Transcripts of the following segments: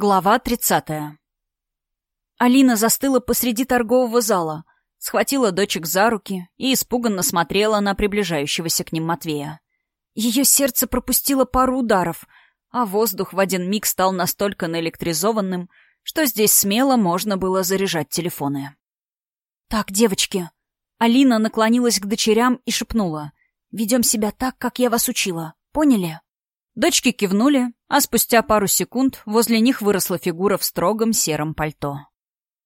Глава тридцатая. Алина застыла посреди торгового зала, схватила дочек за руки и испуганно смотрела на приближающегося к ним Матвея. Ее сердце пропустило пару ударов, а воздух в один миг стал настолько наэлектризованным, что здесь смело можно было заряжать телефоны. «Так, девочки». Алина наклонилась к дочерям и шепнула. «Ведем себя так, как я вас учила. Поняли?» Дочки кивнули, а спустя пару секунд возле них выросла фигура в строгом сером пальто.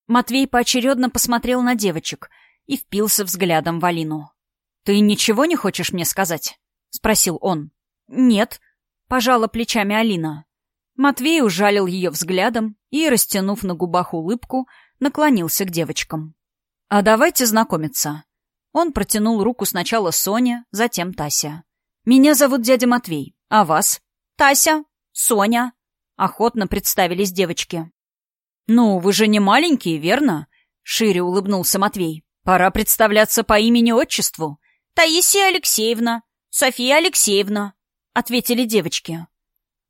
Матвей поочередно посмотрел на девочек и впился взглядом в Алину. «Ты ничего не хочешь мне сказать?» — спросил он. «Нет», — пожала плечами Алина. Матвей ужалил ее взглядом и, растянув на губах улыбку, наклонился к девочкам. «А давайте знакомиться». Он протянул руку сначала Соне, затем Тася. «Меня зовут дядя Матвей. А вас? Тася, Соня. Охотно представились девочки. Ну, вы же не маленькие, верно? Шире улыбнулся Матвей. Пора представляться по имени-отчеству. Таисия Алексеевна, София Алексеевна, ответили девочки.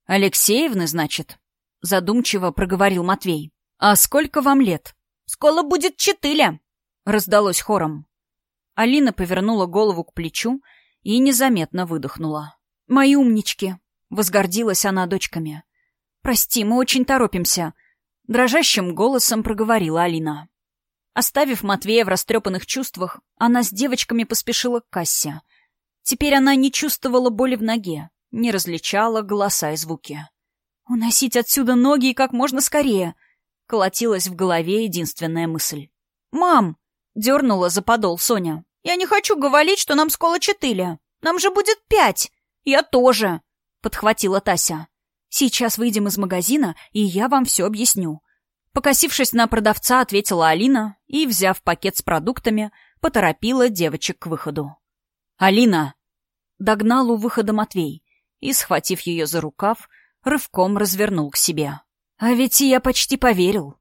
Алексеевны, значит? Задумчиво проговорил Матвей. А сколько вам лет? Скоро будет четыре, раздалось хором. Алина повернула голову к плечу и незаметно выдохнула. «Мои умнички!» — возгордилась она дочками. «Прости, мы очень торопимся», — дрожащим голосом проговорила Алина. Оставив Матвея в растрепанных чувствах, она с девочками поспешила к кассе. Теперь она не чувствовала боли в ноге, не различала голоса и звуки. «Уносить отсюда ноги и как можно скорее!» — колотилась в голове единственная мысль. «Мам!» — дернула за подол Соня. «Я не хочу говорить, что нам скоро четыре. Нам же будет пять!» «Я тоже», — подхватила Тася. «Сейчас выйдем из магазина, и я вам все объясню». Покосившись на продавца, ответила Алина и, взяв пакет с продуктами, поторопила девочек к выходу. «Алина!» — догнал у выхода Матвей и, схватив ее за рукав, рывком развернул к себе. «А ведь я почти поверил.